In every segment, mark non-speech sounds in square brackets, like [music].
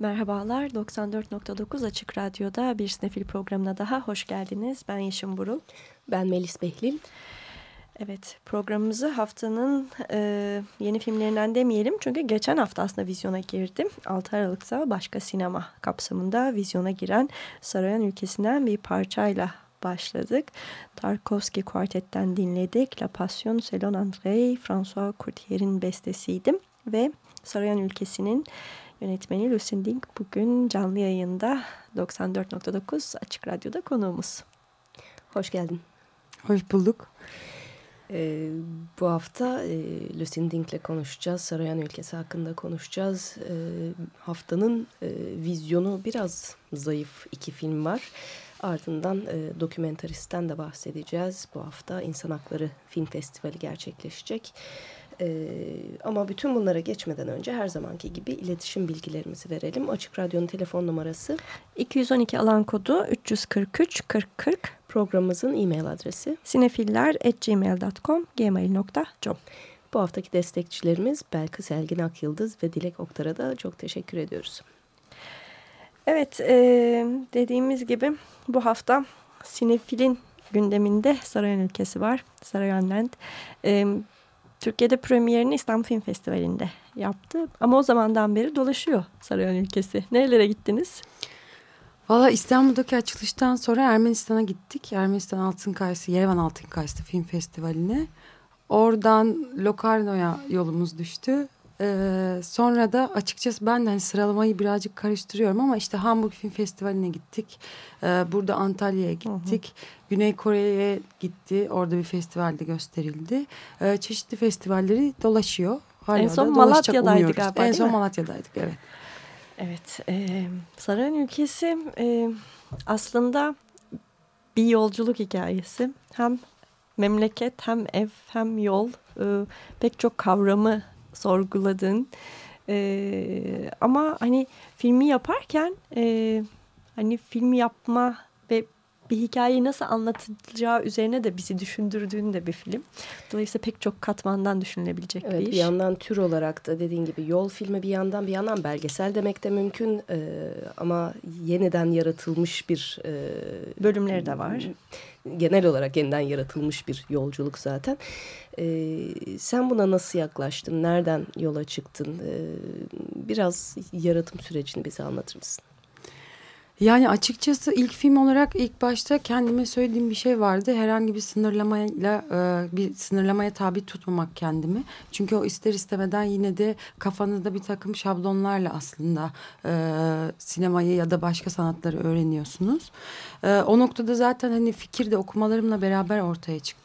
Merhabalar, 94.9 Açık Radyo'da bir sinefil programına daha hoş geldiniz. Ben Yeşim Burul. Ben Melis Behlil. Evet, programımızı haftanın e, yeni filmlerinden demeyelim. Çünkü geçen hafta aslında vizyona girdim. 6 Aralık'ta başka sinema kapsamında vizyona giren Sarayan ülkesinden bir parçayla başladık. Tarkovski Quartet'ten dinledik. La Passion Selon Andrei, François Courtier'in bestesiydim. Ve Sarayan ülkesinin yönetmeni Lucien Dink bugün canlı yayında 94.9 Açık Radyo'da konuğumuz. Hoş geldin. Hoş bulduk. Ee, bu hafta e, Lucien Dink'le konuşacağız. Sarayan ülkesi hakkında konuşacağız. Ee, haftanın e, vizyonu biraz zayıf iki film var. Ardından e, dokumentaristen de bahsedeceğiz. Bu hafta İnsan Hakları Film Festivali gerçekleşecek. Ee, ama bütün bunlara geçmeden önce her zamanki gibi iletişim bilgilerimizi verelim. Açık Radyo'nun telefon numarası 212 alan kodu 343 40 40 programımızın e-mail adresi sinefiller.gmail.com gmail.com Bu haftaki destekçilerimiz Belkıs Selgin Akyıldız ve Dilek Oktar'a da çok teşekkür ediyoruz. Evet e, dediğimiz gibi bu hafta Sinefil'in gündeminde Sarayan ülkesi var. Sarayan Land. E, Türkiye'de premierini İstanbul Film Festivali'nde yaptı. Ama o zamandan beri dolaşıyor Sarayan ülkesi. Nerelere gittiniz? Valla İstanbul'daki açılıştan sonra Ermenistan'a gittik. Ermenistan Altın Kayısı, Yerevan Altın Kayısı Film Festivali'ne. Oradan Locarno'ya yolumuz düştü. Ee, sonra da açıkçası ben de hani sıralamayı birazcık karıştırıyorum ama işte Hamburg Film Festivali'ne gittik. Ee, burada Antalya'ya gittik. Hı hı. Güney Kore'ye gitti. Orada bir festivalde gösterildi. Ee, çeşitli festivalleri dolaşıyor. Hala en son Malatya'daydık galiba En son Malatya'daydık evet. Evet. E, Sarayın ülkesi e, aslında bir yolculuk hikayesi. Hem memleket hem ev hem yol e, pek çok kavramı sorguladın. E, ama hani filmi yaparken e, hani film yapma bir hikayeyi nasıl anlatılacağı üzerine de bizi düşündürdüğün de bir film. Dolayısıyla pek çok katmandan düşünülebilecek evet, bir iş. Bir yandan tür olarak da dediğin gibi yol filmi bir yandan bir yandan belgesel demek de mümkün. Ee, ama yeniden yaratılmış bir... E, Bölümleri de var. Genel olarak yeniden yaratılmış bir yolculuk zaten. Ee, sen buna nasıl yaklaştın? Nereden yola çıktın? Ee, biraz yaratım sürecini bize anlatır mısın? Yani açıkçası ilk film olarak ilk başta kendime söylediğim bir şey vardı. Herhangi bir sınırlamayla e, bir sınırlamaya tabi tutmamak kendimi. Çünkü o ister istemeden yine de kafanızda bir takım şablonlarla aslında e, sinemayı ya da başka sanatları öğreniyorsunuz. E, o noktada zaten hani fikir de okumalarımla beraber ortaya çıktı.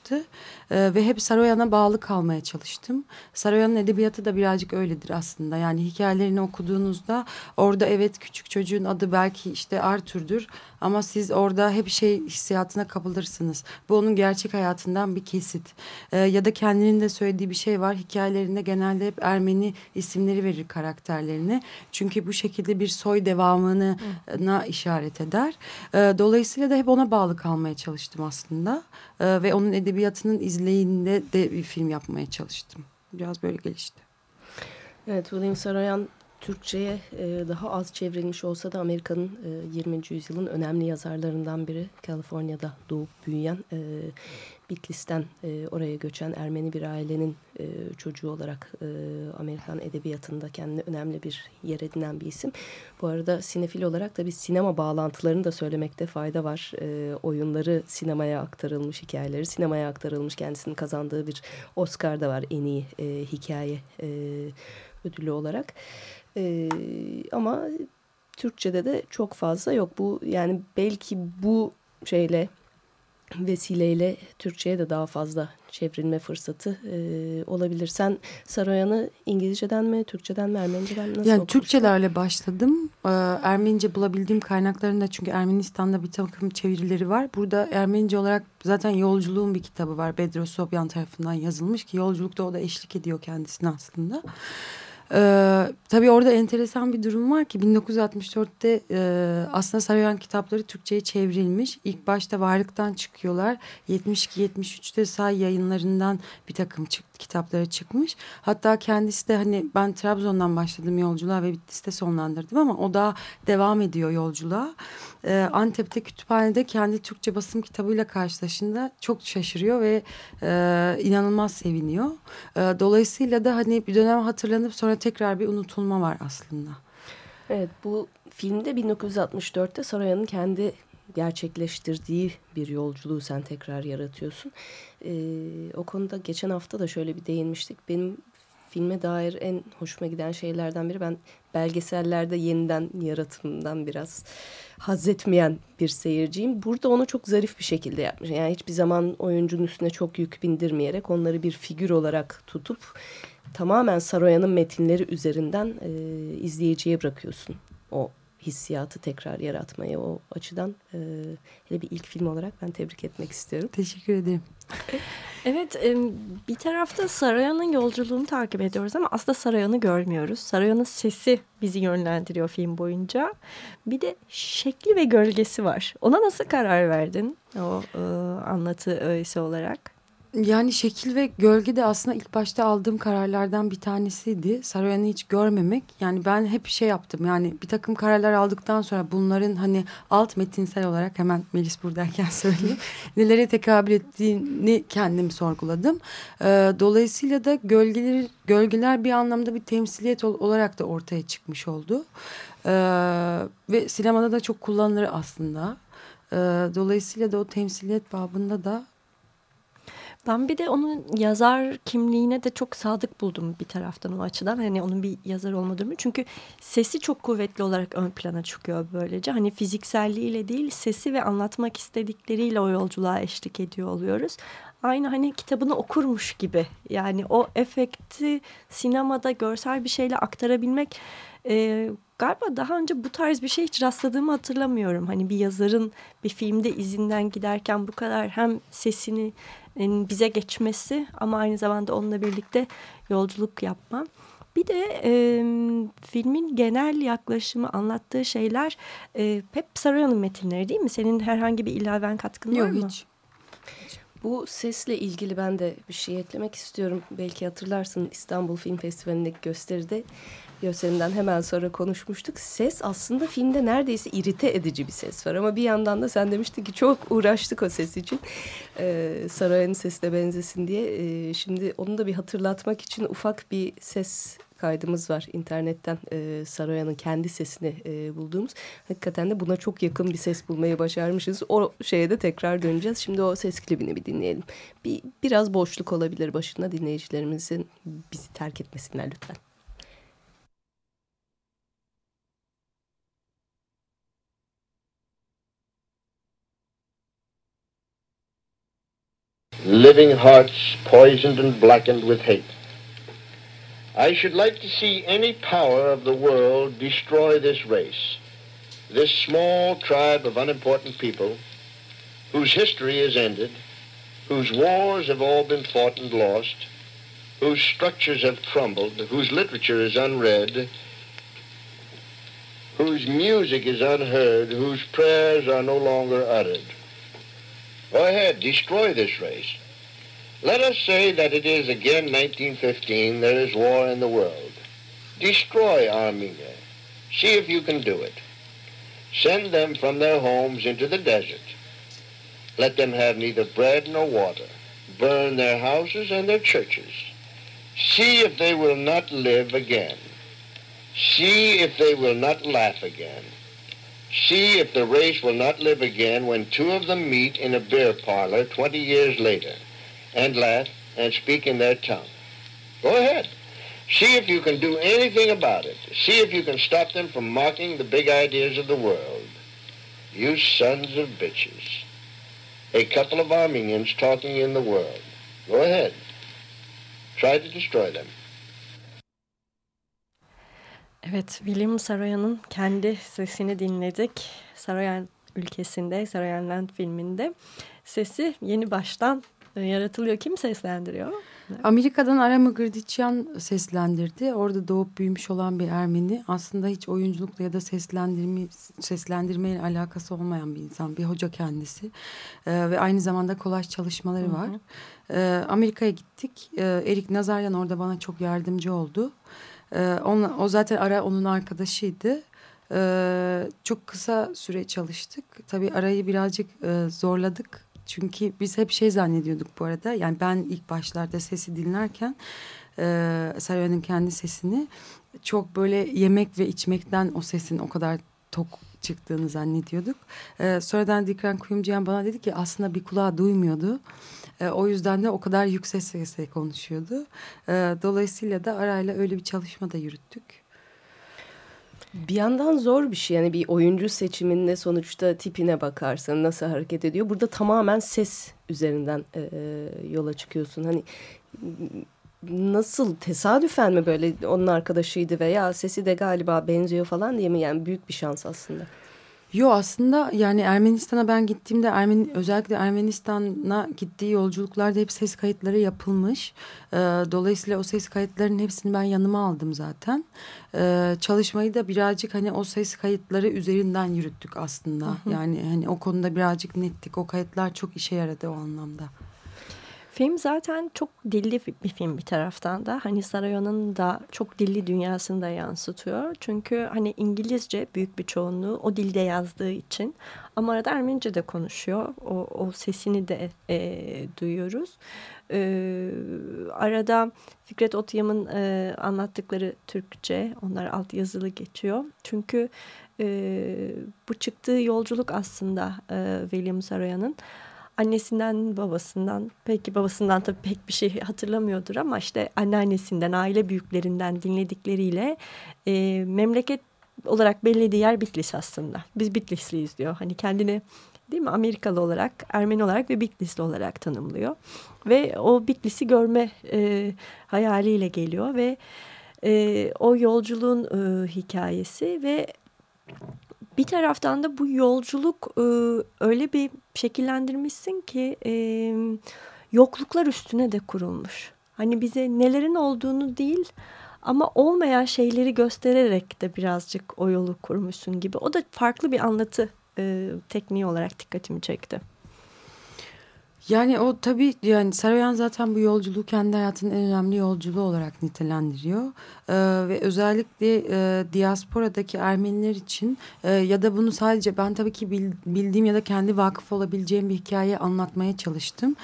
Ve hep Saroyan'a bağlı kalmaya çalıştım. Saroyan'ın edebiyatı da birazcık öyledir aslında. Yani hikayelerini okuduğunuzda orada evet küçük çocuğun adı belki işte Arthur'dur ama siz orada hep şey hissiyatına kapılırsınız. Bu onun gerçek hayatından bir kesit. Ee, ya da kendinin de söylediği bir şey var. Hikayelerinde genelde hep Ermeni isimleri verir karakterlerine. Çünkü bu şekilde bir soy devamına Hı. işaret eder. Ee, dolayısıyla da hep ona bağlı kalmaya çalıştım aslında. Ee, ve onun edebiyatının izleyinde de bir film yapmaya çalıştım. Biraz böyle gelişti. Evet, William Saroyan Türkçe'ye e, daha az çevrilmiş olsa da Amerika'nın e, 20. yüzyılın önemli yazarlarından biri. Kaliforniya'da doğup büyüyen, e, Bitlis'ten e, oraya göçen Ermeni bir ailenin e, çocuğu olarak e, Amerikan edebiyatında kendine önemli bir yer edinen bir isim. Bu arada sinefil olarak da bir sinema bağlantılarını da söylemekte fayda var. E, oyunları sinemaya aktarılmış, hikayeleri sinemaya aktarılmış. Kendisinin kazandığı bir Oscar da var en iyi e, hikaye e, ödülü olarak. E, ama Türkçe'de de çok fazla yok. Bu yani belki bu şeyle vesileyle Türkçe'ye de daha fazla çevrilme fırsatı e, olabilir. Sen Saroyan'ı İngilizceden mi, Türkçeden mi, Ermeniceden nasıl Yani okumuştun? Türkçelerle başladım. Ee, Ermenice bulabildiğim kaynaklarında çünkü Ermenistan'da bir takım çevirileri var. Burada Ermenice olarak zaten Yolculuğun bir kitabı var. Bedros Sobyan tarafından yazılmış ki yolculukta o da eşlik ediyor kendisine aslında. Ee, tabii orada enteresan bir durum var ki 1964'te e, aslında Saroyan kitapları Türkçe'ye çevrilmiş. İlk başta varlıktan çıkıyorlar. 72-73'te say yayınlarından bir takım çık, kitapları çıkmış. Hatta kendisi de hani ben Trabzon'dan başladım yolculuğa ve Bitlis'te sonlandırdım ama o da devam ediyor yolculuğa. Ee, Antep'te kütüphanede kendi Türkçe basım kitabıyla karşılaşında çok şaşırıyor ve e, inanılmaz seviniyor. E, dolayısıyla da hani bir dönem hatırlanıp sonra tekrar bir unutulma var aslında. Evet bu filmde 1964'te Saroyan'ın kendi gerçekleştirdiği bir yolculuğu sen tekrar yaratıyorsun. E, o konuda geçen hafta da şöyle bir değinmiştik. Benim filme dair en hoşuma giden şeylerden biri ben belgesellerde yeniden yaratımdan biraz haz etmeyen bir seyirciyim. Burada onu çok zarif bir şekilde yapmış. Yani hiçbir zaman oyuncunun üstüne çok yük bindirmeyerek onları bir figür olarak tutup tamamen Saroyan'ın metinleri üzerinden e, izleyiciye bırakıyorsun o hissiyatı tekrar yaratmayı o açıdan e, hele bir ilk film olarak ben tebrik etmek istiyorum. Teşekkür ederim. [laughs] Evet bir tarafta Sarayan'ın yolculuğunu takip ediyoruz ama aslında Sarayan'ı görmüyoruz. Sarayan'ın sesi bizi yönlendiriyor film boyunca. Bir de şekli ve gölgesi var. Ona nasıl karar verdin o e, anlatı öğesi olarak? Yani şekil ve gölge de aslında ilk başta aldığım kararlardan bir tanesiydi. Saroyan'ı hiç görmemek. Yani ben hep şey yaptım. Yani bir takım kararlar aldıktan sonra bunların hani alt metinsel olarak hemen Melis buradayken [laughs] söyleyeyim. nelere tekabül ettiğini kendim sorguladım. Ee, dolayısıyla da gölgeler, gölgeler bir anlamda bir temsiliyet olarak da ortaya çıkmış oldu. Ee, ve sinemada da çok kullanılır aslında. Ee, dolayısıyla da o temsiliyet babında da ben bir de onun yazar kimliğine de çok sadık buldum bir taraftan o açıdan. Hani onun bir yazar olmadığını. Çünkü sesi çok kuvvetli olarak ön plana çıkıyor böylece. Hani fizikselliğiyle değil sesi ve anlatmak istedikleriyle o yolculuğa eşlik ediyor oluyoruz. Aynı hani kitabını okurmuş gibi. Yani o efekti sinemada görsel bir şeyle aktarabilmek e, galiba daha önce bu tarz bir şey hiç rastladığımı hatırlamıyorum. Hani bir yazarın bir filmde izinden giderken bu kadar hem sesini bize geçmesi ama aynı zamanda onunla birlikte yolculuk yapmam. Bir de e, filmin genel yaklaşımı anlattığı şeyler e, hep Saroyan'ın metinleri değil mi? Senin herhangi bir ilaven katkın Yok, var mı? Hiç. Bu sesle ilgili ben de bir şey eklemek istiyorum. Belki hatırlarsın İstanbul Film Festivali'ndeki gösteride gösterimden hemen sonra konuşmuştuk. Ses aslında filmde neredeyse irite edici bir ses var. Ama bir yandan da sen demiştin ki çok uğraştık o ses için. Ee, Saray'ın sesine benzesin diye. Ee, şimdi onu da bir hatırlatmak için ufak bir ses kaydımız var internetten e, Saroyan'ın kendi sesini e, bulduğumuz. Hakikaten de buna çok yakın bir ses bulmayı başarmışız. O şeye de tekrar döneceğiz. Şimdi o ses klibini bir dinleyelim. Bir, biraz boşluk olabilir başında dinleyicilerimizin bizi terk etmesinler lütfen. Living hearts poisoned and blackened with hate. I should like to see any power of the world destroy this race, this small tribe of unimportant people whose history is ended, whose wars have all been fought and lost, whose structures have crumbled, whose literature is unread, whose music is unheard, whose prayers are no longer uttered. Go ahead, destroy this race. Let us say that it is again 1915, there is war in the world. Destroy Armenia. See if you can do it. Send them from their homes into the desert. Let them have neither bread nor water. Burn their houses and their churches. See if they will not live again. See if they will not laugh again. See if the race will not live again when two of them meet in a beer parlor 20 years later and laugh and speak in their tongue. Go ahead. See if you can do anything about it. See if you can stop them from mocking the big ideas of the world. You sons of bitches. A couple of Armenians talking in the world. Go ahead. Try to destroy them. Evet, William Saroyan'ın kendi sesini dinledik. Saroyan ülkesinde, Saroyan Land filminde. Sesi yeni baştan yaratılıyor. Kim seslendiriyor? Amerika'dan Ara Mıgırdiçyan seslendirdi. Orada doğup büyümüş olan bir Ermeni. Aslında hiç oyunculukla ya da seslendirme, seslendirmeyle alakası olmayan bir insan. Bir hoca kendisi. Ee, ve aynı zamanda kolaj çalışmaları var. Ee, Amerika'ya gittik. Ee, Erik Nazaryan orada bana çok yardımcı oldu. Ee, onunla, o zaten Ara onun arkadaşıydı. Ee, çok kısa süre çalıştık. Tabii arayı birazcık e, zorladık. Çünkü biz hep şey zannediyorduk bu arada. Yani ben ilk başlarda sesi dinlerken e, Saraya'nın kendi sesini çok böyle yemek ve içmekten o sesin o kadar tok çıktığını zannediyorduk. E, sonradan Dikran Kuyumcuyan bana dedi ki aslında bir kulağı duymuyordu. E, o yüzden de o kadar yüksek sesle konuşuyordu. E, dolayısıyla da arayla öyle bir çalışma da yürüttük. Bir yandan zor bir şey yani bir oyuncu seçiminde sonuçta tipine bakarsan nasıl hareket ediyor. Burada tamamen ses üzerinden e, yola çıkıyorsun. Hani nasıl tesadüfen mi böyle onun arkadaşıydı veya sesi de galiba benziyor falan diye mi yani büyük bir şans aslında. Yo aslında yani Ermenistan'a ben gittiğimde Ermeni, özellikle Ermenistan'a gittiği yolculuklarda hep ses kayıtları yapılmış. Ee, dolayısıyla o ses kayıtlarının hepsini ben yanıma aldım zaten. Ee, çalışmayı da birazcık hani o ses kayıtları üzerinden yürüttük aslında. Hı hı. Yani hani o konuda birazcık nettik. O kayıtlar çok işe yaradı o anlamda. Film zaten çok dilli bir film bir taraftan da. Hani Sarayon'un da çok dilli dünyasını da yansıtıyor. Çünkü hani İngilizce büyük bir çoğunluğu o dilde yazdığı için. Ama arada Ermenice de konuşuyor. O, o sesini de e, duyuyoruz. E, arada Fikret Otyam'ın e, anlattıkları Türkçe. Onlar alt yazılı geçiyor. Çünkü e, bu çıktığı yolculuk aslında e, William Saroyan'ın annesinden babasından belki babasından tabii pek bir şey hatırlamıyordur ama işte anneannesinden aile büyüklerinden dinledikleriyle e, memleket olarak bellediği yer Bitlis aslında. Biz Bitlisliyiz diyor. Hani kendini değil mi Amerikalı olarak, Ermeni olarak ve Bitlisli olarak tanımlıyor. Ve o Bitlis'i görme e, hayaliyle geliyor ve e, o yolculuğun e, hikayesi ve bir taraftan da bu yolculuk e, öyle bir şekillendirmişsin ki e, yokluklar üstüne de kurulmuş. Hani bize nelerin olduğunu değil ama olmayan şeyleri göstererek de birazcık o yolu kurmuşsun gibi. O da farklı bir anlatı e, tekniği olarak dikkatimi çekti. Yani o tabii yani Saroyan zaten bu yolculuğu kendi hayatının en önemli yolculuğu olarak nitelendiriyor. Ee, ve özellikle e, diasporadaki Ermeniler için e, ya da bunu sadece ben tabii ki bil, bildiğim ya da kendi vakıf olabileceğim bir hikaye anlatmaya çalıştım.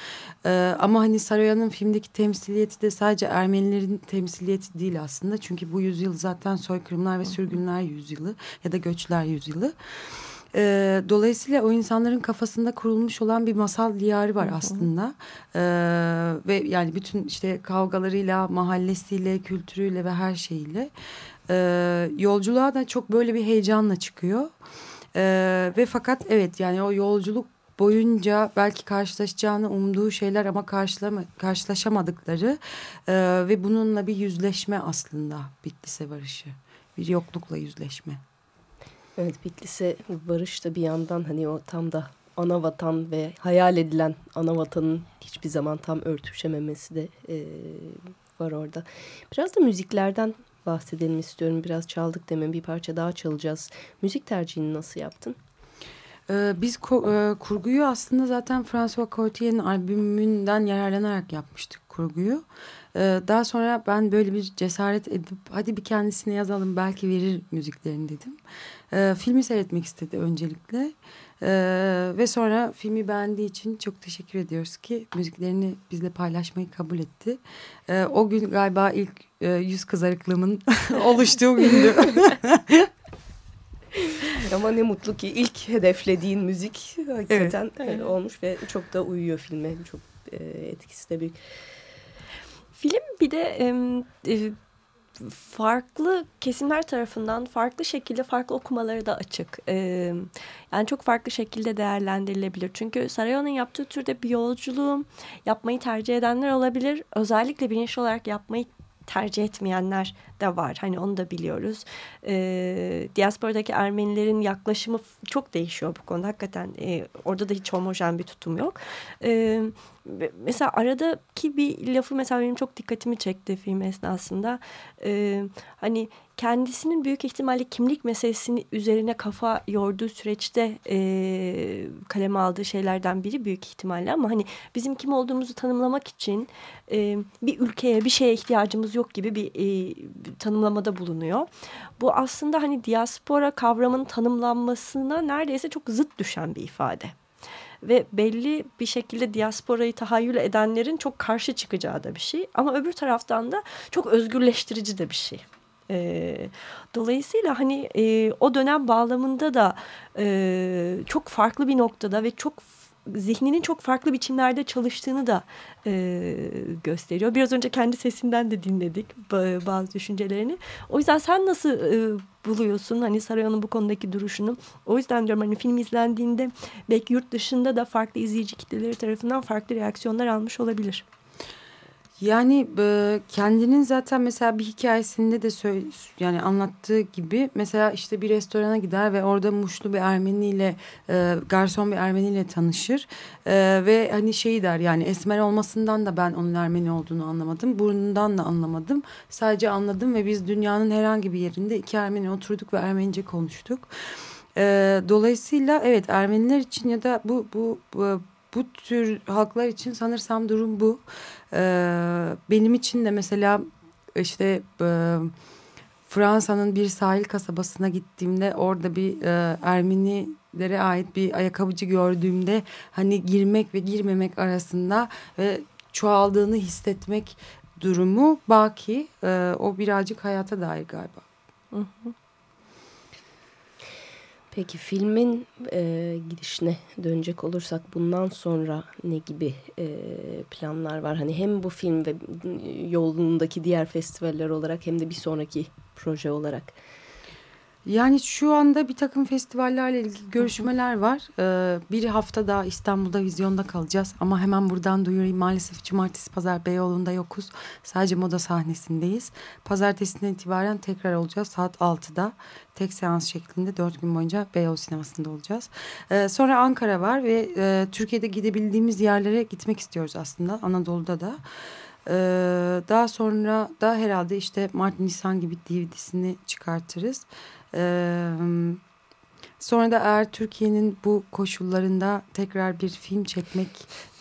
Ee, ama hani Saroyan'ın filmdeki temsiliyeti de sadece Ermenilerin temsiliyeti değil aslında. Çünkü bu yüzyıl zaten soykırımlar ve sürgünler yüzyılı ya da göçler yüzyılı. E, dolayısıyla o insanların kafasında kurulmuş olan bir masal diyarı var aslında. E, ve yani bütün işte kavgalarıyla, mahallesiyle, kültürüyle ve her şeyiyle. E, yolculuğa da çok böyle bir heyecanla çıkıyor. E, ve fakat evet yani o yolculuk boyunca belki karşılaşacağını umduğu şeyler ama karşılama, karşılaşamadıkları e, ve bununla bir yüzleşme aslında Bitlis'e varışı. Bir yoklukla yüzleşme. Evet Bitlis'e varış da bir yandan hani o tam da ana vatan ve hayal edilen ana vatanın hiçbir zaman tam örtüşememesi de e, var orada. Biraz da müziklerden bahsedelim istiyorum. Biraz çaldık demin bir parça daha çalacağız. Müzik tercihini nasıl yaptın? Ee, biz e, kurguyu aslında zaten François Courtier'in albümünden yararlanarak yapmıştık kurguyu. Ee, daha sonra ben böyle bir cesaret edip hadi bir kendisine yazalım belki verir müziklerini dedim. Ee, filmi seyretmek istedi öncelikle. ve sonra filmi beğendiği için çok teşekkür ediyoruz ki müziklerini bizle paylaşmayı kabul etti. o gün galiba ilk yüz kızarıklığımın [laughs] oluştuğu gündü. [laughs] [laughs] Ama ne mutlu ki ilk hedeflediğin müzik hakikaten evet. olmuş ve çok da uyuyor filme. Çok etkisi de büyük. Film bir de e, farklı kesimler tarafından farklı şekilde farklı okumaları da açık. E, yani çok farklı şekilde değerlendirilebilir. Çünkü Sarayon'un yaptığı türde bir yolculuğu yapmayı tercih edenler olabilir. Özellikle bilinçli olarak yapmayı tercih etmeyenler de var. Hani onu da biliyoruz. E, diasporadaki Ermenilerin yaklaşımı çok değişiyor bu konuda. Hakikaten e, orada da hiç homojen bir tutum yok. E, mesela aradaki bir lafı mesela benim çok dikkatimi çekti film esnasında. E, hani kendisinin büyük ihtimalle kimlik meselesini üzerine kafa yorduğu süreçte e, kaleme aldığı şeylerden biri büyük ihtimalle ama hani bizim kim olduğumuzu tanımlamak için e, bir ülkeye bir şeye ihtiyacımız yok gibi bir e, tanımlamada bulunuyor. Bu aslında hani diaspora kavramının tanımlanmasına neredeyse çok zıt düşen bir ifade ve belli bir şekilde diasporayı tahayyül edenlerin çok karşı çıkacağı da bir şey. Ama öbür taraftan da çok özgürleştirici de bir şey. E, dolayısıyla hani e, o dönem bağlamında da e, çok farklı bir noktada ve çok zihninin çok farklı biçimlerde çalıştığını da e, gösteriyor. Biraz önce kendi sesinden de dinledik bazı düşüncelerini. O yüzden sen nasıl e, buluyorsun hani Sarayon'un bu konudaki duruşunu? O yüzden diyorum hani film izlendiğinde belki yurt dışında da farklı izleyici kitleleri tarafından farklı reaksiyonlar almış olabilir. Yani kendinin zaten mesela bir hikayesinde de söyle, yani anlattığı gibi mesela işte bir restorana gider ve orada muşlu bir Ermeniyle e, garson bir Ermeniyle tanışır ve hani şey der yani esmer olmasından da ben onun Ermeni olduğunu anlamadım burnundan da anlamadım sadece anladım ve biz dünyanın herhangi bir yerinde iki Ermeni oturduk ve Ermenice konuştuk. Dolayısıyla evet Ermeniler için ya da bu bu, bu bu tür halklar için sanırsam durum bu. Ee, benim için de mesela işte e, Fransa'nın bir sahil kasabasına gittiğimde orada bir e, Ermenilere ait bir ayakkabıcı gördüğümde hani girmek ve girmemek arasında ve çoğaldığını hissetmek durumu baki. E, o birazcık hayata dair galiba. Hı hı. Peki filmin e, gidişine dönecek olursak bundan sonra ne gibi e, planlar var? Hani hem bu film ve yolundaki diğer festivaller olarak hem de bir sonraki proje olarak. Yani şu anda bir takım festivallerle ilgili görüşmeler var. Ee, bir hafta daha İstanbul'da vizyonda kalacağız. Ama hemen buradan duyurayım maalesef cumartesi pazar Beyoğlu'nda yokuz. Sadece moda sahnesindeyiz. Pazartesinden itibaren tekrar olacağız saat 6'da. Tek seans şeklinde dört gün boyunca Beyoğlu sinemasında olacağız. Ee, sonra Ankara var ve e, Türkiye'de gidebildiğimiz yerlere gitmek istiyoruz aslında Anadolu'da da. Ee, daha sonra da herhalde işte Mart Nisan gibi DVD'sini çıkartırız. Sonra da eğer Türkiye'nin bu koşullarında tekrar bir film çekmek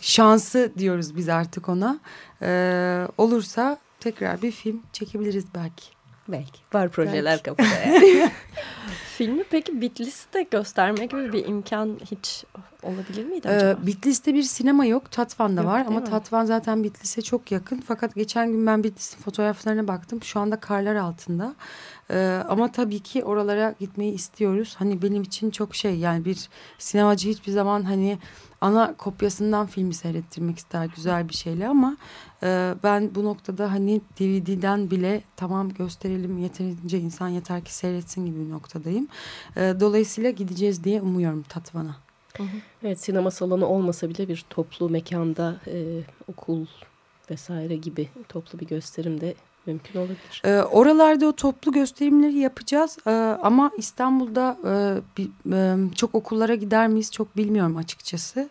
şansı diyoruz biz artık ona. Ee, olursa tekrar bir film çekebiliriz belki. Belki. Var projeler belki. kapıda yani. [laughs] Filmi peki Bitlis'te gösterme gibi bir imkan hiç olabilir miydi acaba? Ee, Bitlis'te bir sinema yok. Tatvan'da yok, var ama mi? Tatvan zaten Bitlis'e çok yakın. Fakat geçen gün ben Bitlis'in fotoğraflarına baktım. Şu anda karlar altında. Ee, ama tabii ki oralara gitmeyi istiyoruz. Hani benim için çok şey yani bir sinemacı hiçbir zaman hani ana kopyasından filmi seyrettirmek ister güzel bir şeyle ama e, ben bu noktada hani DVD'den bile tamam gösterelim yeterince insan yeter ki seyretsin gibi bir noktadayım. E, dolayısıyla gideceğiz diye umuyorum Tatvan'a. Evet sinema salonu olmasa bile bir toplu mekanda e, okul vesaire gibi toplu bir gösterimde mümkün olabilir. E, oralarda o toplu gösterimleri yapacağız e, ama İstanbul'da e, bir, e, çok okullara gider miyiz çok bilmiyorum açıkçası.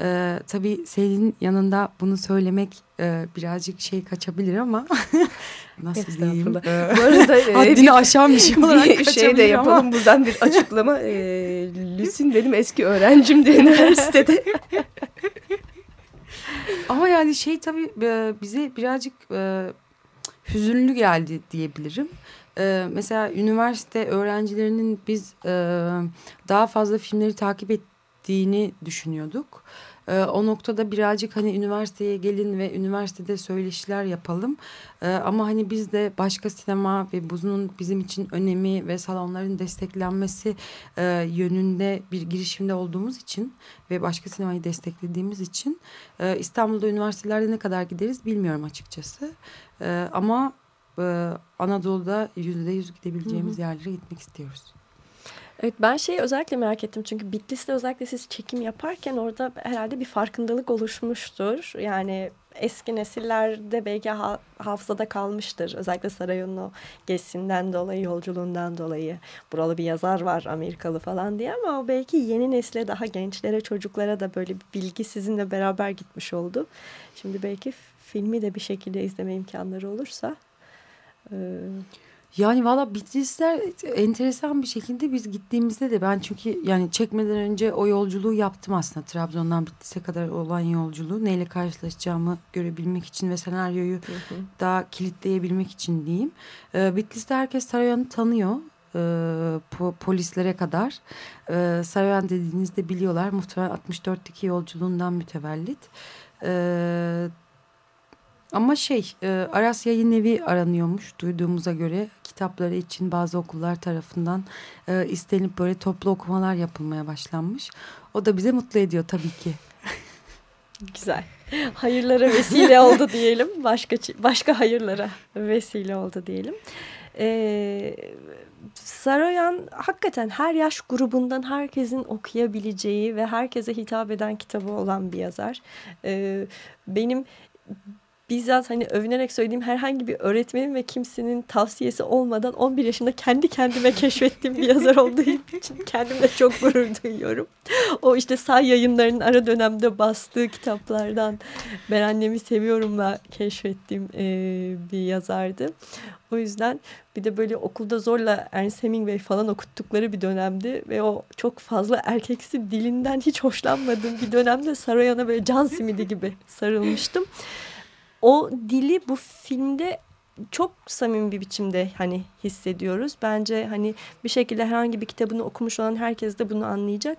E, tabii senin yanında bunu söylemek e, birazcık şey kaçabilir ama [laughs] nasıl diyeyim? E, Bu arada e, [laughs] haddini aşan bir şey olarak bir şey de yapalım ama. buradan bir [laughs] açıklama. E, Lüsin benim eski öğrencimdi üniversitede. ama yani şey tabii e, bize birazcık e, hüzünlü geldi diyebilirim. Ee, mesela üniversite öğrencilerinin biz e, daha fazla filmleri takip ettiğini düşünüyorduk. Ee, o noktada birazcık hani üniversiteye gelin ve üniversitede söyleşiler yapalım. Ee, ama hani biz de başka sinema ve bunun bizim için önemi ve salonların desteklenmesi e, yönünde bir girişimde olduğumuz için ve başka sinemayı desteklediğimiz için e, İstanbul'da üniversitelerde ne kadar gideriz bilmiyorum açıkçası. E, ama e, Anadolu'da yüzde yüz gidebileceğimiz hı hı. yerlere gitmek istiyoruz. Evet ben şeyi özellikle merak ettim çünkü Bitlis'te özellikle siz çekim yaparken orada herhalde bir farkındalık oluşmuştur. Yani eski nesillerde belki ha hafızada kalmıştır. Özellikle Saray'ın o gezisinden dolayı, yolculuğundan dolayı. Buralı bir yazar var Amerikalı falan diye ama o belki yeni nesle daha gençlere, çocuklara da böyle bir bilgi sizinle beraber gitmiş oldu. Şimdi belki filmi de bir şekilde izleme imkanları olursa... E yani valla Bitlisler enteresan bir şekilde biz gittiğimizde de ben çünkü yani çekmeden önce o yolculuğu yaptım aslında. Trabzon'dan Bitlis'e kadar olan yolculuğu neyle karşılaşacağımı görebilmek için ve senaryoyu hı hı. daha kilitleyebilmek için diyeyim. Ee, Bitlis'te herkes Sarayan'ı tanıyor. Ee, po polislere kadar. Ee, Sarayan dediğinizde biliyorlar. Muhtemelen 64'teki yolculuğundan mütevellit. Ee, ama şey e, Aras Yayın Evi aranıyormuş duyduğumuza göre kitapları için bazı okullar tarafından e, istenip böyle toplu okumalar yapılmaya başlanmış. O da bize mutlu ediyor tabii ki. [laughs] Güzel. Hayırlara vesile oldu diyelim. Başka başka hayırlara vesile oldu diyelim. Ee, Saroyan hakikaten her yaş grubundan herkesin okuyabileceği ve herkese hitap eden kitabı olan bir yazar. Ee, benim bizzat hani övünerek söylediğim herhangi bir öğretmenin ve kimsenin tavsiyesi olmadan 11 yaşında kendi kendime keşfettiğim bir yazar olduğu için kendimle çok gurur duyuyorum. O işte say yayınlarının ara dönemde bastığı kitaplardan ben annemi seviyorumla keşfettiğim e, bir yazardı. O yüzden bir de böyle okulda zorla Ernest Hemingway falan okuttukları bir dönemdi ve o çok fazla erkeksi dilinden hiç hoşlanmadığım bir dönemde Saroyan'a böyle can simidi gibi sarılmıştım o dili bu filmde çok samimi bir biçimde hani hissediyoruz. Bence hani bir şekilde herhangi bir kitabını okumuş olan herkes de bunu anlayacak.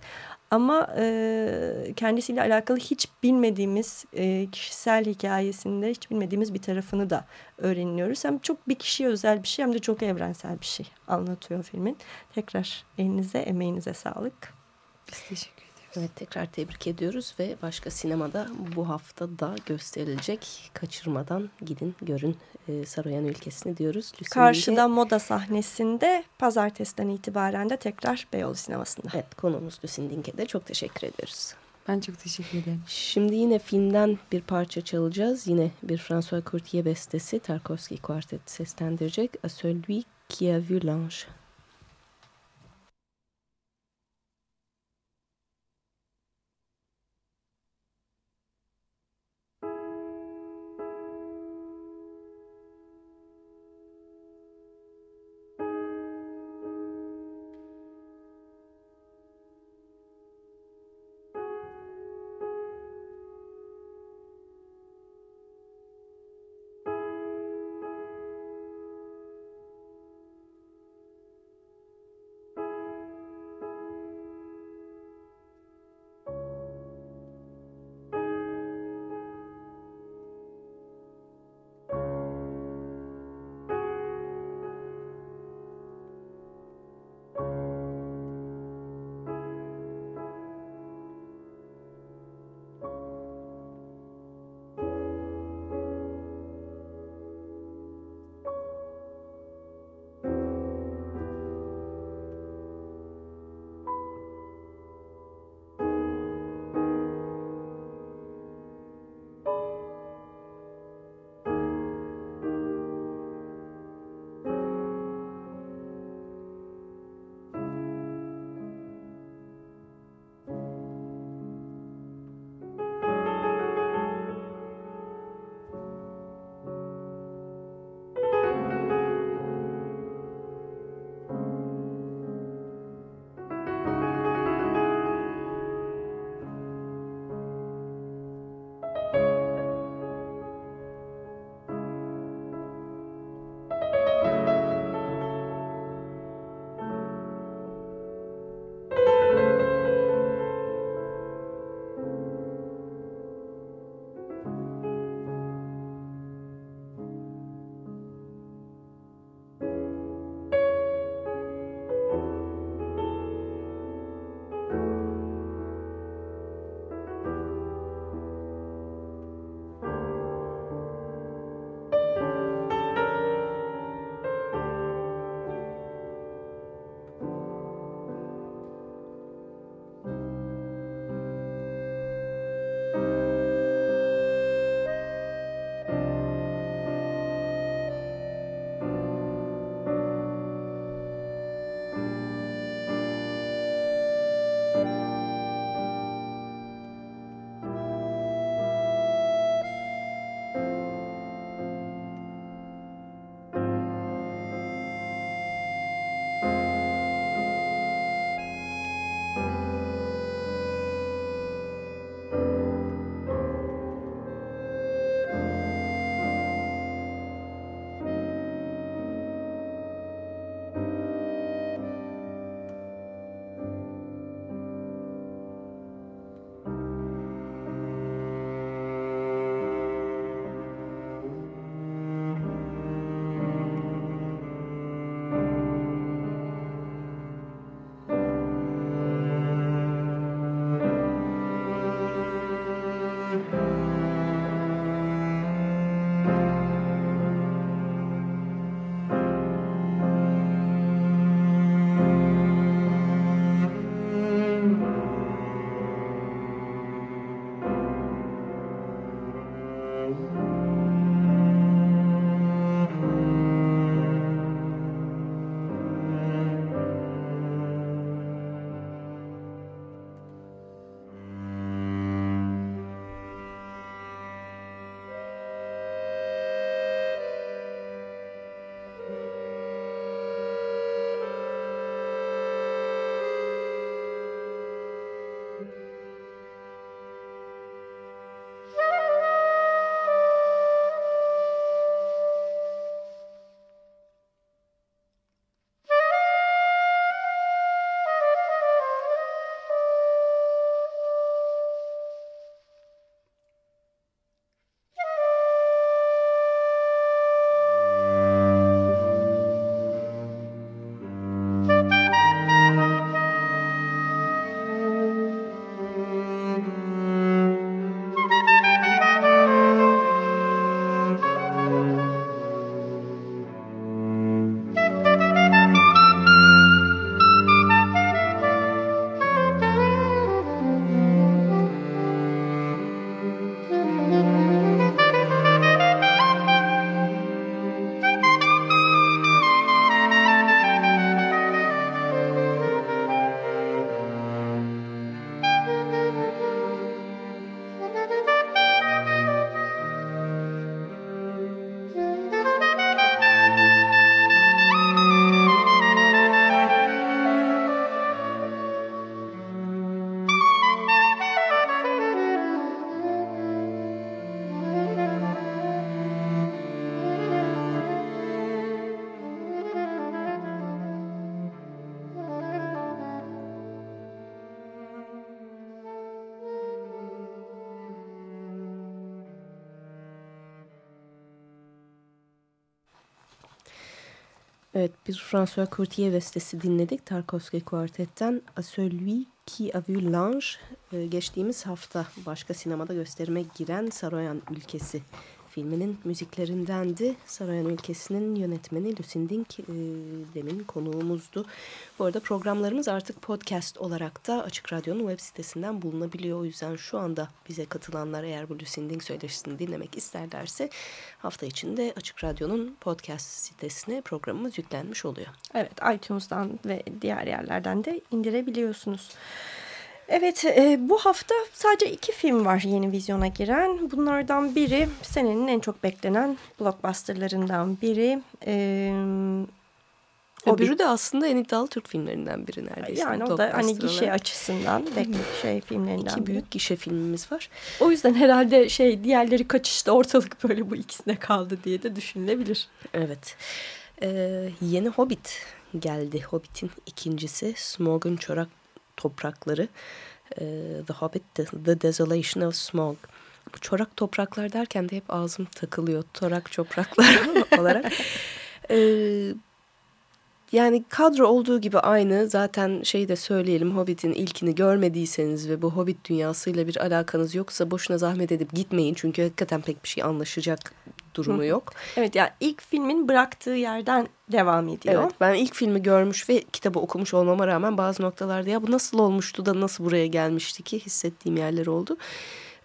Ama e, kendisiyle alakalı hiç bilmediğimiz e, kişisel hikayesinde hiç bilmediğimiz bir tarafını da öğreniyoruz. Hem çok bir kişiye özel bir şey hem de çok evrensel bir şey anlatıyor filmin. Tekrar elinize emeğinize sağlık. Biz teşekkür Evet tekrar tebrik ediyoruz ve başka sinemada bu hafta da gösterilecek. Kaçırmadan gidin görün e, Saroyan ülkesini diyoruz. Karşıda moda sahnesinde pazartesiden itibaren de tekrar Beyoğlu sinemasında. Evet konuğumuz Lusin Dink'e çok teşekkür ediyoruz. Ben çok teşekkür ederim. Şimdi yine filmden bir parça çalacağız. Yine bir François Courtier bestesi Tarkovski Quartet seslendirecek. A celui qui a vu l'ange. Evet bir François Courtier bestesi dinledik Tarkovski Kuartet'ten A Celui qui a vu l'ange geçtiğimiz hafta başka sinemada gösterime giren Saroyan Ülkesi filminin müziklerindendi. Saroyan Ülkesi'nin yönetmeni Lucindink e, demin konuğumuzdu. Bu arada programlarımız artık podcast olarak da Açık Radyo'nun web sitesinden bulunabiliyor. O yüzden şu anda bize katılanlar eğer bu Lucindink söyleşisini dinlemek isterlerse hafta içinde Açık Radyo'nun podcast sitesine programımız yüklenmiş oluyor. Evet iTunes'dan ve diğer yerlerden de indirebiliyorsunuz. Evet e, bu hafta sadece iki film var yeni vizyona giren. Bunlardan biri senenin en çok beklenen blockbusterlarından biri. E, Öbürü de aslında en iddialı Türk filmlerinden biri neredeyse. Yani o da hani gişe açısından şey filmlerinden İki büyük gişe filmimiz var. O yüzden herhalde şey diğerleri kaçışta ortalık böyle bu ikisine kaldı diye de düşünülebilir. Evet. Ee, yeni Hobbit geldi. Hobbit'in ikincisi Smaug'un Çorak Toprakları. Ee, The Hobbit, The, The Desolation of Smaug. Bu çorak topraklar derken de hep ağzım takılıyor. Torak topraklar [laughs] olarak. Ee, yani kadro olduğu gibi aynı. Zaten şeyi de söyleyelim Hobbit'in ilkini görmediyseniz ve bu Hobbit dünyasıyla bir alakanız yoksa boşuna zahmet edip gitmeyin. Çünkü hakikaten pek bir şey anlaşacak durumu yok. Evet yani ilk filmin bıraktığı yerden devam ediyor. Evet ben ilk filmi görmüş ve kitabı okumuş olmama rağmen bazı noktalarda ya bu nasıl olmuştu da nasıl buraya gelmişti ki hissettiğim yerler oldu.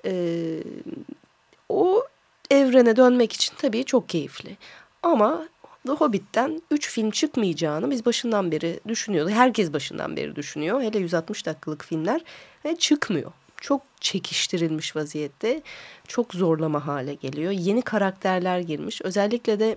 Ee, o evrene dönmek için tabii çok keyifli. Ama The Hobbit'ten 3 film çıkmayacağını biz başından beri düşünüyorduk. Herkes başından beri düşünüyor. Hele 160 dakikalık filmler ve çıkmıyor. Çok çekiştirilmiş vaziyette. Çok zorlama hale geliyor. Yeni karakterler girmiş. Özellikle de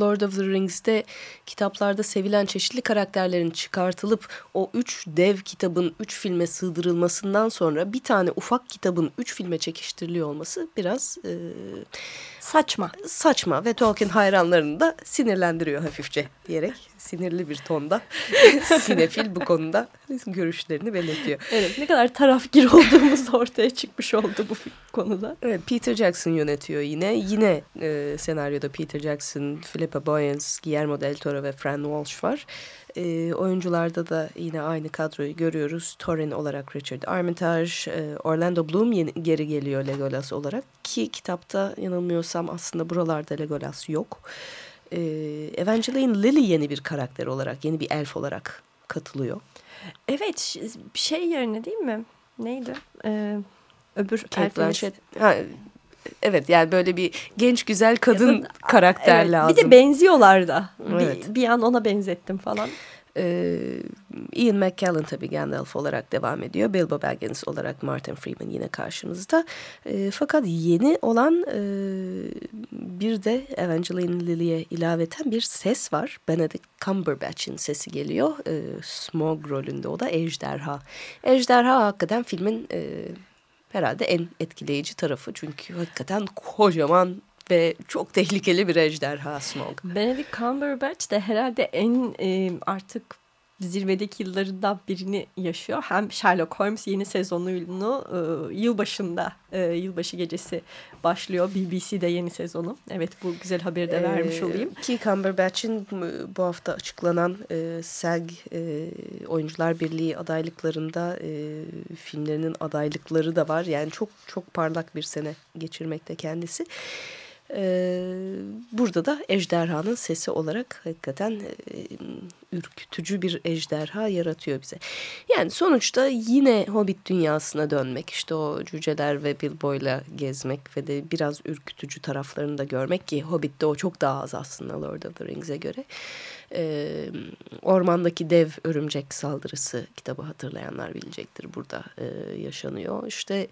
Lord of the Rings'te kitaplarda sevilen çeşitli karakterlerin çıkartılıp o üç dev kitabın üç filme sığdırılmasından sonra bir tane ufak kitabın üç filme çekiştiriliyor olması biraz e, Saçma. Saçma ve Tolkien hayranlarını da sinirlendiriyor hafifçe diyerek sinirli bir tonda [laughs] sinefil bu konuda görüşlerini belirtiyor. Evet ne kadar tarafgir olduğumuz ortaya çıkmış oldu bu konuda. Evet Peter Jackson yönetiyor yine. Yine e, senaryoda Peter Jackson, Philippa Boyens, Guillermo del Toro ve Fran Walsh var. E, oyuncularda da yine aynı kadroyu görüyoruz. Thorin olarak Richard Armitage, e, Orlando Bloom yeni, geri geliyor Legolas olarak. Ki kitapta yanılmıyorsam aslında buralarda Legolas yok. E, Evangeline Lilly yeni bir karakter olarak, yeni bir elf olarak katılıyor. Evet şey yerine değil mi? Neydi? Ee, öbür Kate Blanchett. Ha, evet yani böyle bir genç güzel kadın ya da, karakter evet, lazım. Bir de benziyorlar da. Evet. Bir, bir an ona benzettim falan. Ee, Ian McKellen tabii Gandalf olarak devam ediyor. Bilbo Baggins olarak Martin Freeman yine karşımızda. E, fakat yeni olan e, bir de Evangeline Lilly'e ilaveten bir ses var. Benedict Cumberbatch'in sesi geliyor. E, Smog rolünde o da Ejderha. Ejderha hakikaten filmin... E, herhalde en etkileyici tarafı. Çünkü hakikaten kocaman ve çok tehlikeli bir ejderha Smaug. Benedict Cumberbatch de herhalde en e, artık zirvedeki yıllarından birini yaşıyor. Hem Sherlock Holmes yeni sezonunu e, yılbaşında, e, yılbaşı gecesi başlıyor. BBC'de yeni sezonu. Evet bu güzel haberi de vermiş ee, olayım. Ki Cumberbatch'in bu hafta açıklanan e, SAG e, Oyuncular Birliği adaylıklarında e, filmlerinin adaylıkları da var. Yani çok çok parlak bir sene geçirmekte kendisi. Ee, burada da ejderhanın sesi olarak hakikaten e, ürkütücü bir ejderha yaratıyor bize. Yani sonuçta yine Hobbit dünyasına dönmek, işte o cüceler ve Bilbo'yla gezmek ve de biraz ürkütücü taraflarını da görmek ki Hobbit'te o çok daha az aslında Lord of the Rings'e göre. Ee, ormandaki dev örümcek saldırısı kitabı hatırlayanlar bilecektir burada e, yaşanıyor. İşte ee,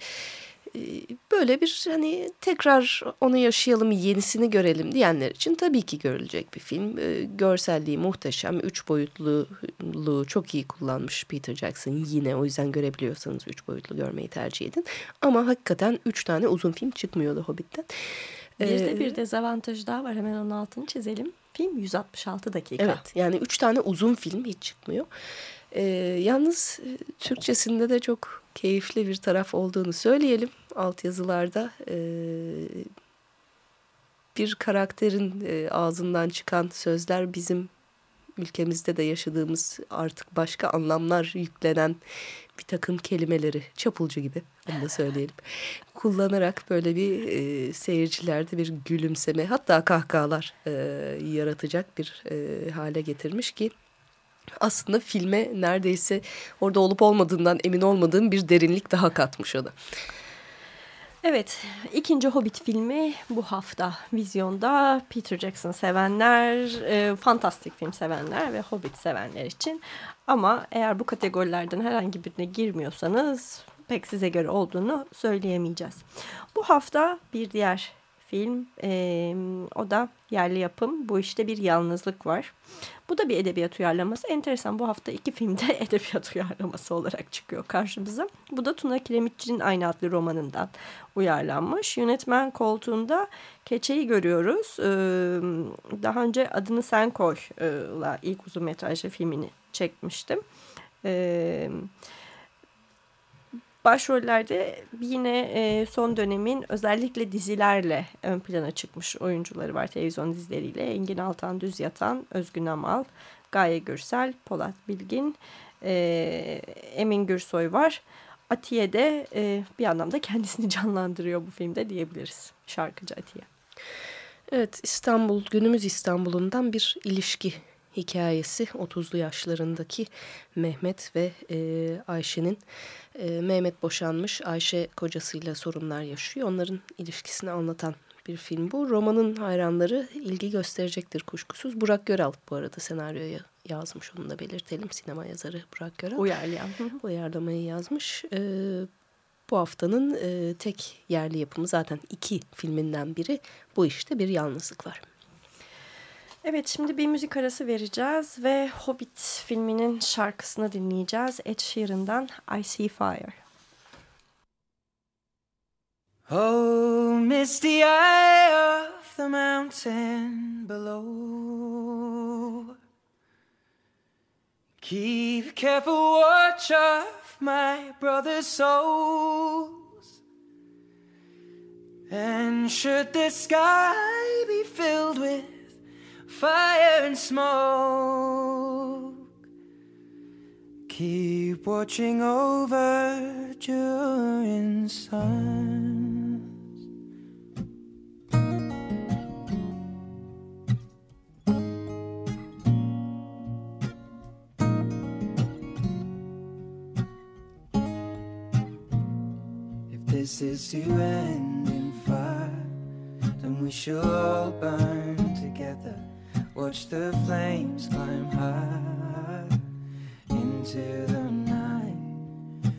böyle bir hani tekrar onu yaşayalım yenisini görelim diyenler için tabii ki görülecek bir film. Ee, görselliği muhteşem. Üç boyutlu çok iyi kullanmış Peter Jackson yine o yüzden görebiliyorsanız üç boyutlu görmeyi tercih edin. Ama hakikaten üç tane uzun film çıkmıyordu Hobbit'ten. Bir de ee, bir dezavantaj daha var hemen onun altını çizelim. Film 166 dakika. Evet yani üç tane uzun film hiç çıkmıyor. Ee, yalnız e, Türkçesinde de çok keyifli bir taraf olduğunu söyleyelim altyazılarda. Ee, bir karakterin e, ağzından çıkan sözler bizim ülkemizde de yaşadığımız artık başka anlamlar yüklenen bir takım kelimeleri çapulcu gibi onu da söyleyelim [laughs] kullanarak böyle bir e, seyircilerde bir gülümseme hatta kahkahalar e, yaratacak bir e, hale getirmiş ki aslında filme neredeyse orada olup olmadığından emin olmadığım bir derinlik daha katmış o da. Evet, ikinci Hobbit filmi bu hafta vizyonda. Peter Jackson sevenler, e, fantastik film sevenler ve Hobbit sevenler için. Ama eğer bu kategorilerden herhangi birine girmiyorsanız pek size göre olduğunu söyleyemeyeceğiz. Bu hafta bir diğer film. E, o da yerli yapım. Bu işte bir yalnızlık var. Bu da bir edebiyat uyarlaması. Enteresan bu hafta iki filmde [laughs] edebiyat uyarlaması olarak çıkıyor karşımıza. Bu da Tuna Kiremitçi'nin aynı adlı romanından uyarlanmış. Yönetmen koltuğunda Keçe'yi görüyoruz. Ee, daha önce Adını Sen Koy'la ilk uzun metrajlı filmini çekmiştim. Evet Başrollerde yine e, son dönemin özellikle dizilerle ön plana çıkmış oyuncuları var televizyon dizileriyle. Engin Altan Düz Yatan, Özgün Amal, Gaye Gürsel, Polat Bilgin, e, Emin Gürsoy var. Atiye de e, bir anlamda kendisini [laughs] canlandırıyor bu filmde diyebiliriz. Şarkıcı Atiye. Evet İstanbul günümüz İstanbul'undan bir ilişki hikayesi 30'lu yaşlarındaki Mehmet ve e, Ayşe'nin e, Mehmet boşanmış Ayşe kocasıyla sorunlar yaşıyor. Onların ilişkisini anlatan bir film bu. Romanın hayranları ilgi gösterecektir kuşkusuz. Burak Göral bu arada senaryoyu yazmış onu da belirtelim. Sinema yazarı Burak Göral. Uyarlayan. Uyarlamayı yazmış. E, bu haftanın e, tek yerli yapımı zaten iki filminden biri. Bu işte bir yalnızlık var. Evet şimdi bir müzik arası vereceğiz ve Hobbit filminin şarkısını dinleyeceğiz. Ed Sheeran'dan I See Fire. Oh, misty eye of the mountain below Keep careful watch of my brother's souls And should the sky be filled with fire and smoke. Keep watching over during suns. If this is to end in fire, then we shall all burn together. Watch the flames climb high into the night,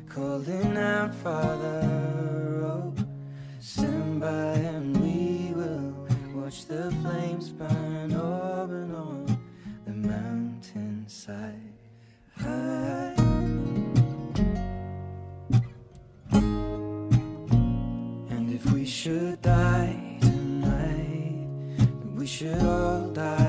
calling out, Father, oh, stand by and we will watch the flames burn over and on the mountainside. High. And if we should die tonight, we should all die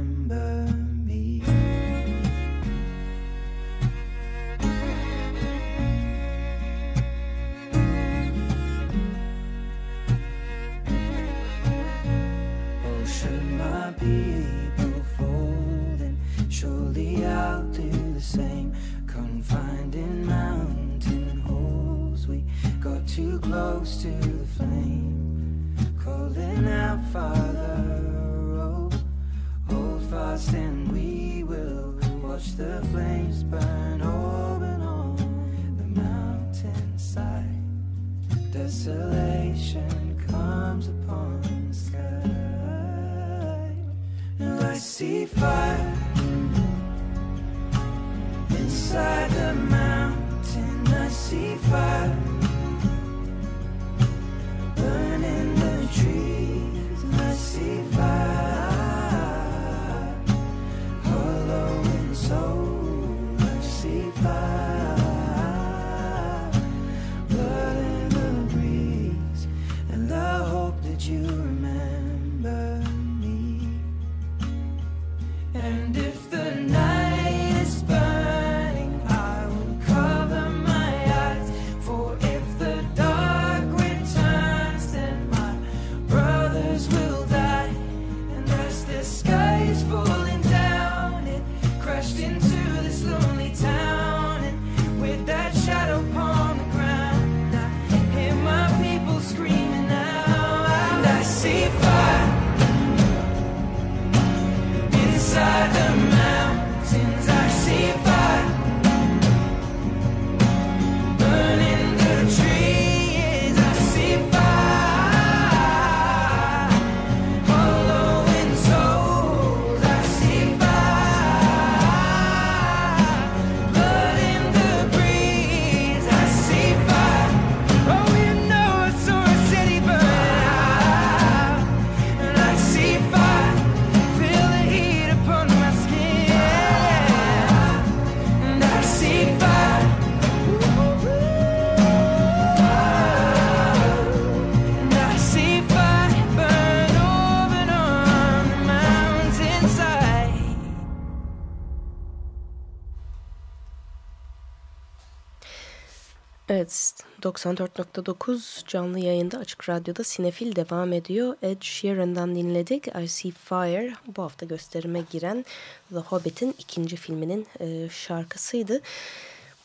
94.9 canlı yayında Açık Radyo'da Sinefil devam ediyor. Ed Sheeran'dan dinledik I See Fire bu hafta gösterime giren The Hobbit'in ikinci filminin e, şarkısıydı.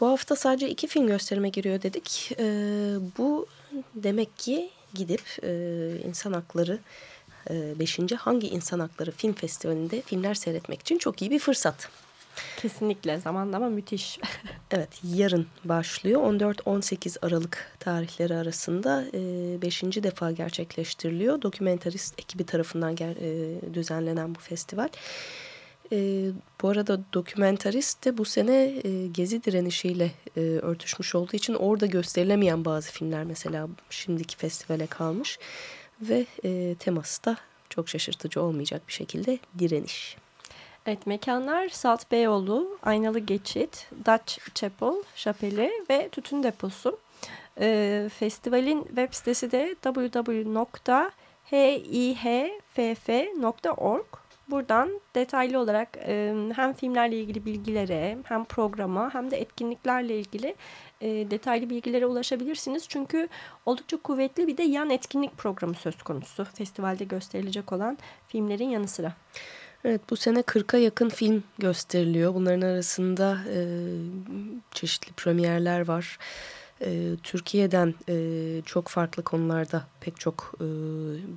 Bu hafta sadece iki film gösterime giriyor dedik. E, bu demek ki gidip e, insan hakları 5. Hangi İnsan Hakları Film Festivali'nde filmler seyretmek için çok iyi bir fırsat. Kesinlikle zamanlama müthiş. [laughs] Evet yarın başlıyor. 14-18 Aralık tarihleri arasında 5. defa gerçekleştiriliyor. Dokumentarist ekibi tarafından e, düzenlenen bu festival. E, bu arada dokumentarist de bu sene e, gezi direnişiyle e, örtüşmüş olduğu için orada gösterilemeyen bazı filmler mesela şimdiki festivale kalmış. Ve e, teması da çok şaşırtıcı olmayacak bir şekilde direniş. Evet mekanlar Salt Beyoğlu, Aynalı Geçit, Dutch Chapel, Şapeli ve Tütün Deposu. Ee, festivalin web sitesi de www.hiff.org. Buradan detaylı olarak e, hem filmlerle ilgili bilgilere hem programa hem de etkinliklerle ilgili e, detaylı bilgilere ulaşabilirsiniz. Çünkü oldukça kuvvetli bir de yan etkinlik programı söz konusu. Festivalde gösterilecek olan filmlerin yanı sıra. Evet bu sene 40'a yakın film gösteriliyor. Bunların arasında e, çeşitli premierler var. E, Türkiye'den e, çok farklı konularda pek çok e,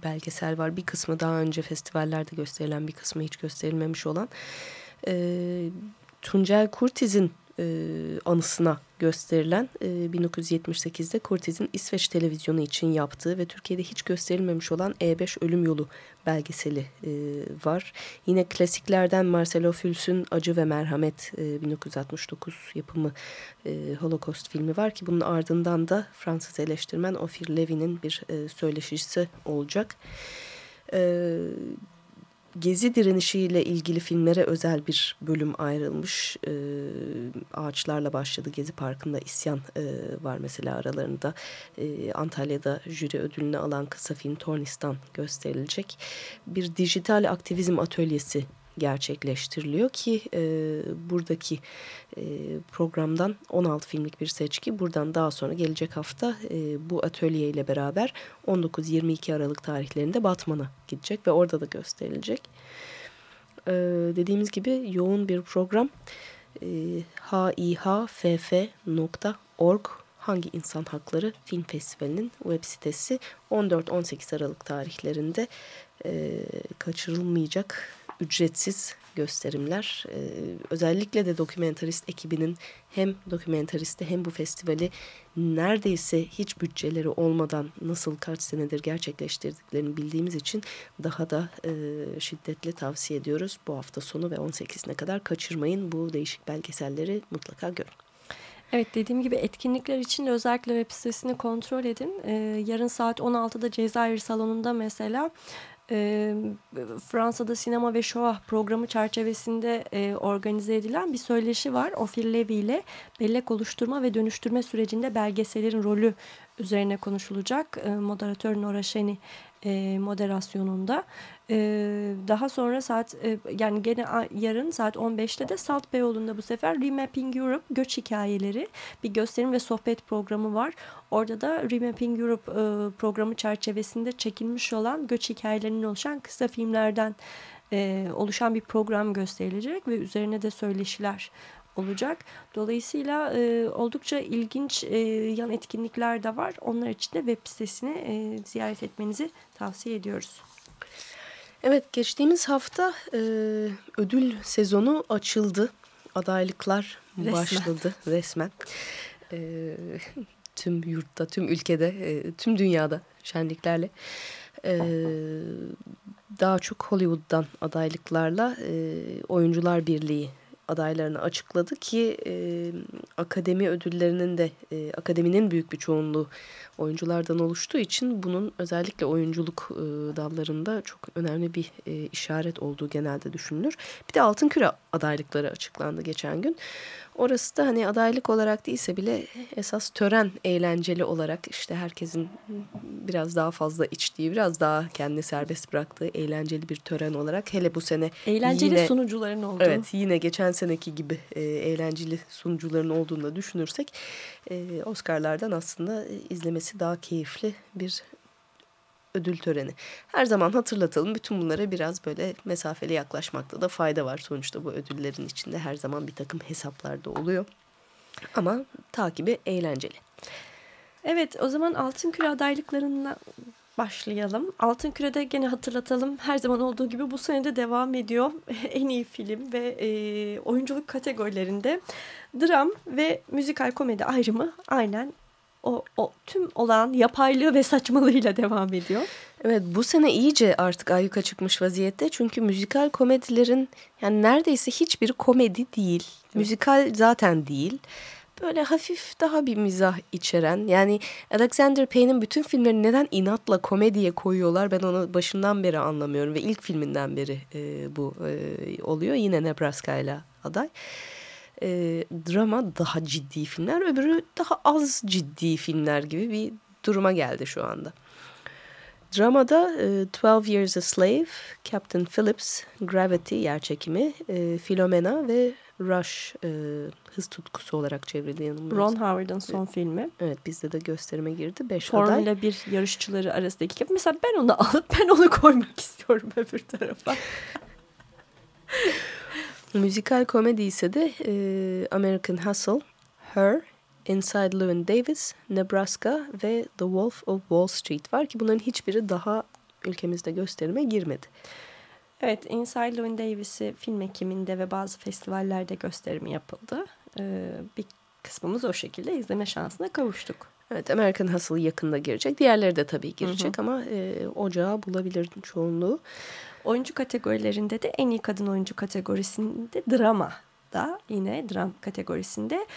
belgesel var. Bir kısmı daha önce festivallerde gösterilen bir kısmı hiç gösterilmemiş olan. E, Tuncel Kurtiz'in e, anısına gösterilen e, 1978'de Kurtiz'in İsveç televizyonu için yaptığı ve Türkiye'de hiç gösterilmemiş olan E5 Ölüm Yolu belgeseli var. Yine klasiklerden Marcelo Füls'ün Acı ve Merhamet e, 1969 yapımı Holocaust filmi var ki bunun ardından da Fransız eleştirmen Ophir Levy'nin bir söyleşisi olacak. Evet. Gezi direnişiyle ilgili filmlere özel bir bölüm ayrılmış. E, ağaçlarla başladı Gezi Parkı'nda isyan e, var mesela aralarında. E, Antalya'da jüri ödülünü alan kısa film Tornistan gösterilecek. Bir dijital aktivizm atölyesi gerçekleştiriliyor ki e, buradaki e, programdan 16 filmlik bir seçki buradan daha sonra gelecek hafta e, bu atölye ile beraber 19-22 Aralık tarihlerinde Batman'a gidecek ve orada da gösterilecek. E, dediğimiz gibi yoğun bir program e, hihaff.org Hangi İnsan Hakları Film Festivali'nin web sitesi 14-18 Aralık tarihlerinde e, kaçırılmayacak ücretsiz gösterimler. E, özellikle de dokumentarist ekibinin hem dokumentaristi hem bu festivali neredeyse hiç bütçeleri olmadan nasıl kaç senedir gerçekleştirdiklerini bildiğimiz için daha da e, şiddetle tavsiye ediyoruz. Bu hafta sonu ve 18'ine kadar kaçırmayın. Bu değişik belgeselleri mutlaka görün. Evet dediğim gibi etkinlikler için de özellikle web sitesini kontrol edin. Ee, yarın saat 16'da Cezayir Salonu'nda mesela e, Fransa'da sinema ve şoah programı çerçevesinde e, organize edilen bir söyleşi var. Ofir Levy ile bellek oluşturma ve dönüştürme sürecinde belgesellerin rolü üzerine konuşulacak. E, moderatör Nora Şeni e, moderasyonunda. E, daha sonra saat e, yani gene yarın saat 15'te de Salt Beyoğlu'nda bu sefer Remapping Europe göç hikayeleri bir gösterim ve sohbet programı var. Orada da Remapping Europe e, programı çerçevesinde çekilmiş olan göç hikayelerinin oluşan kısa filmlerden e, oluşan bir program gösterilecek ve üzerine de söyleşiler olacak. Dolayısıyla e, oldukça ilginç e, yan etkinlikler de var. Onlar için de web sitesini e, ziyaret etmenizi tavsiye ediyoruz. Evet geçtiğimiz hafta e, ödül sezonu açıldı. Adaylıklar Resmen. başladı resmen. E, tüm yurtta, tüm ülkede, e, tüm dünyada şenliklerle. E, daha çok Hollywood'dan adaylıklarla e, Oyuncular Birliği adaylarını açıkladı ki e, akademi ödüllerinin de e, akademinin büyük bir çoğunluğu oyunculardan oluştuğu için bunun özellikle oyunculuk e, dallarında çok önemli bir e, işaret olduğu genelde düşünülür. Bir de Altın Küre adaylıkları açıklandı geçen gün. Orası da hani adaylık olarak değilse bile esas tören eğlenceli olarak işte herkesin biraz daha fazla içtiği, biraz daha kendini serbest bıraktığı eğlenceli bir tören olarak hele bu sene Eğlenceli yine- sunucuların olduğu. Evet yine geçen seneki gibi e, eğlenceli sunucuların olduğunu da düşünürsek e, Oscar'lardan aslında e, izlemesi daha keyifli bir ödül töreni. Her zaman hatırlatalım bütün bunlara biraz böyle mesafeli yaklaşmakta da fayda var. Sonuçta bu ödüllerin içinde her zaman bir takım hesaplar da oluyor. Ama takibi eğlenceli. Evet o zaman Altın Küre adaylıklarına başlayalım. Altın Küre'de gene hatırlatalım her zaman olduğu gibi bu sene de devam ediyor. [laughs] en iyi film ve e, oyunculuk kategorilerinde dram ve müzikal komedi ayrımı aynen o, o tüm olan yapaylığı ve saçmalığıyla devam ediyor. Evet bu sene iyice artık ayyuka çıkmış vaziyette. Çünkü müzikal komedilerin yani neredeyse hiçbiri komedi değil. Müzikal zaten değil. Böyle hafif daha bir mizah içeren yani Alexander Payne'in bütün filmlerini neden inatla komediye koyuyorlar ben onu başından beri anlamıyorum ve ilk filminden beri e, bu e, oluyor yine Nebraska ile aday. E, drama daha ciddi filmler öbürü daha az ciddi filmler gibi bir duruma geldi şu anda. Dramada e, 12 Years a Slave, Captain Phillips, Gravity yerçekimi, e, Philomena ve Rush e, hız tutkusu olarak çevrildi yanılmıyorsam. Ron Howard'ın son filmi. Evet bizde de gösterime girdi. Beş aday. Formula 1 yarışçıları arasındaki. Mesela ben onu [laughs] alıp ben onu koymak istiyorum öbür tarafa. [laughs] Müzikal komedi ise de e, American Hustle, Her, Inside Llewyn Davis, Nebraska ve The Wolf of Wall Street var ki bunların hiçbiri daha ülkemizde gösterime girmedi. Evet, Inside Llewyn Davis'i film ekiminde ve bazı festivallerde gösterimi yapıldı. Ee, bir kısmımız o şekilde izleme şansına kavuştuk. Evet American Hustle yakında girecek. Diğerleri de tabii girecek ama e, ocağı bulabilir çoğunluğu. Oyuncu kategorilerinde de en iyi kadın oyuncu kategorisinde drama da yine dram kategorisinde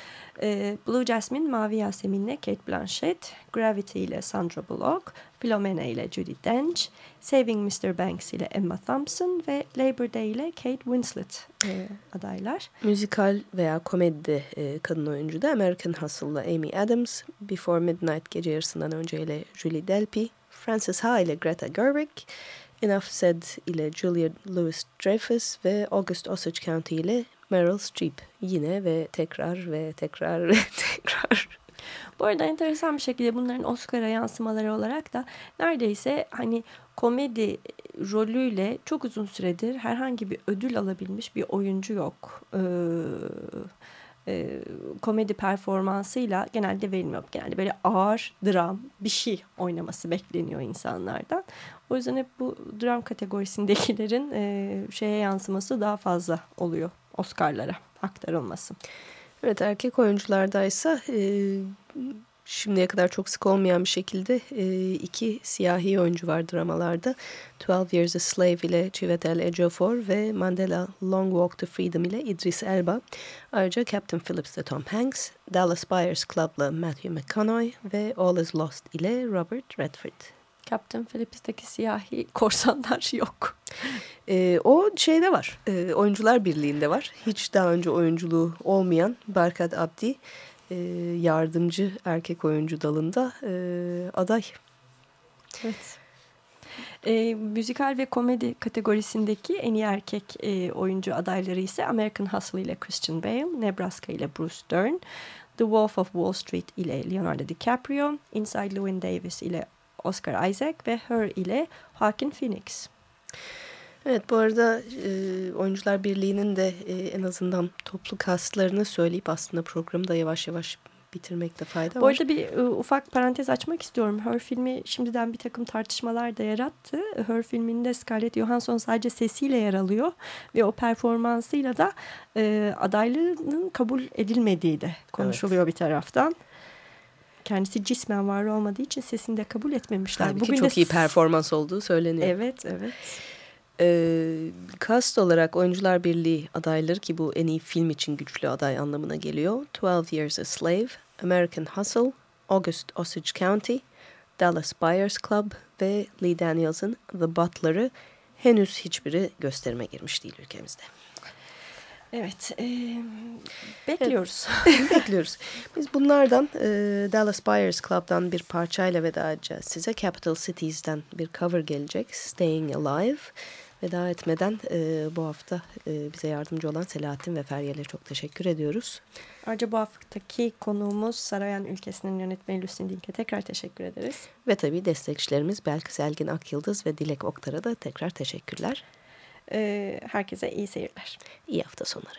e, Blue Jasmine Mavi Yasemin'le Kate Blanchett, Gravity ile Sandra Bullock, Philomena ile Judi Dench, Saving Mr. Banks ile Emma Thompson ve Labor Day ile Kate Winslet e, adaylar. Müzikal veya komedi e, kadın oyuncu da American Hustle'la Amy Adams, Before Midnight gece yarısından önce ile Julie Delpy, Frances Ha ile Greta Gerwig, Enough Said ile Julia Louis-Dreyfus ve August Osage County ile Meryl Streep. Yine ve tekrar ve tekrar ve [laughs] tekrar. Bu arada enteresan bir şekilde bunların Oscar'a yansımaları olarak da neredeyse hani komedi rolüyle çok uzun süredir herhangi bir ödül alabilmiş bir oyuncu yok. Ee, e, komedi performansıyla genelde verilmiyor. Genelde böyle ağır dram bir şey oynaması bekleniyor insanlardan. O yüzden hep bu dram kategorisindekilerin e, şeye yansıması daha fazla oluyor Oscar'lara aktarılması. Evet erkek oyunculardaysa e, şimdiye kadar çok sık olmayan bir şekilde e, iki siyahi oyuncu var dramalarda. 12 Years a Slave ile Chiwetel Ejiofor ve Mandela Long Walk to Freedom ile Idris Elba. Ayrıca Captain Phillips'te Tom Hanks, Dallas Buyers Club'la Matthew McConaughey ve All is Lost ile Robert Redford. Captain Phillips'teki siyahi [laughs] korsanlar yok. E, o şeyde var, e, Oyuncular Birliği'nde var. Hiç daha önce oyunculuğu olmayan Berkat Abdi e, yardımcı erkek oyuncu dalında e, aday. Evet. E, müzikal ve komedi kategorisindeki en iyi erkek e, oyuncu adayları ise American Hustle ile Christian Bale, Nebraska ile Bruce Dern, The Wolf of Wall Street ile Leonardo DiCaprio, Inside Llewyn Davis ile Oscar Isaac ve Her ile Joaquin Phoenix. Evet bu arada e, Oyuncular Birliği'nin de e, en azından toplu kastlarını söyleyip aslında programı da yavaş yavaş bitirmekte fayda Bu var. arada bir e, ufak parantez açmak istiyorum. Her filmi şimdiden bir takım tartışmalar da yarattı. Her filminde Scarlett Johansson sadece sesiyle yer alıyor ve o performansıyla da e, adaylığının kabul edilmediği de konuşuluyor bir taraftan. Kendisi cismen var olmadığı için sesini de kabul etmemişler. Halbuki de çok iyi s- performans olduğu söyleniyor. Evet, evet. Ee, cast olarak Oyuncular Birliği adayları ki bu en iyi film için güçlü aday anlamına geliyor. 12 Years a Slave, American Hustle, August Osage County, Dallas Buyers Club ve Lee Daniels'ın The Butler'ı henüz hiçbiri gösterime girmiş değil ülkemizde. Evet, e, bekliyoruz. [laughs] Bekliyoruz. Biz bunlardan e, Dallas Buyers Club'dan bir parçayla veda edeceğiz size. Capital Cities'den bir cover gelecek. Staying Alive. Veda etmeden e, bu hafta e, bize yardımcı olan Selahattin ve Feryal'e çok teşekkür ediyoruz. Ayrıca bu haftaki konuğumuz Sarayan ülkesinin yönetmeni Lucy Dink'e tekrar teşekkür ederiz. Ve tabii destekçilerimiz Belkıs Elgin Akyıldız ve Dilek Oktar'a da tekrar teşekkürler. Herkese iyi seyirler. İyi hafta sonları.